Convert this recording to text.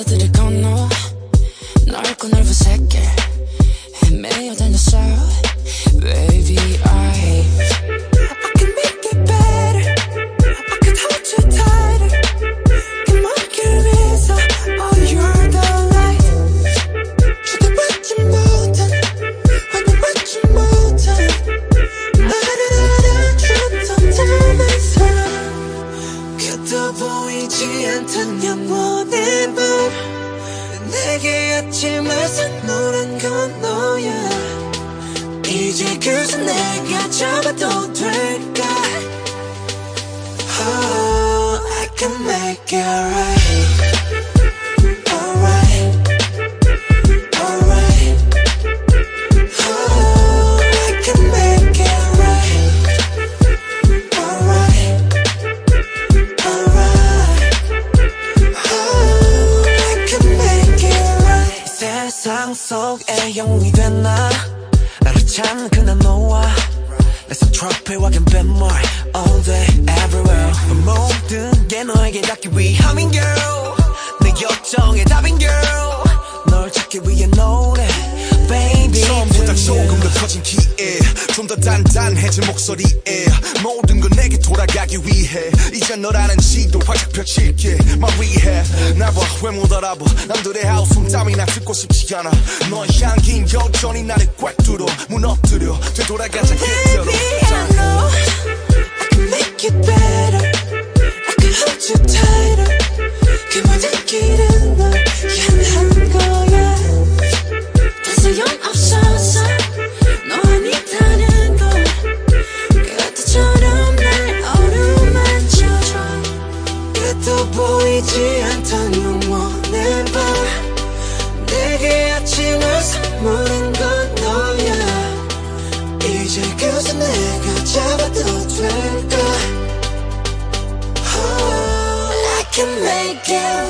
바다들을 건너 넓고 넓은 세 보이지 않던 영원의 밤. 내게 아침을 선물한 건 너야. 이제 그새 내가 잡아도 될까? Oh I can make it right 세상 속에 영웅이 됐나? 나를 찾는 그날 너와 내손 트로피와 갬뱀물 All day everywhere. 모든 게 너에게 닿기 위함인 girl. 내 요청의 답인 girl. 널 찾기 위해 노래. Baby. 처음보다 조금 더 커진 키에 좀 더 단단해진 목소리에 모든 건 내게 돌아가기 위해 이제 너라는 지도 활짝 펼칠게. My rehab 나 봐왜못 알아봐 남들의 하우스 땀이나 듣고 싶지 않아 너의 향긴 여전히 나를 꽉 뚫어 무너뜨려 되돌아가자 그대로 Baby, I know I can make it better. I can hold you tighter. 보이지 않던 영원의 밤. 내게 아침을 선물한 건 너야. 이제 그새 내가 잡아도 될까 oh, I can make it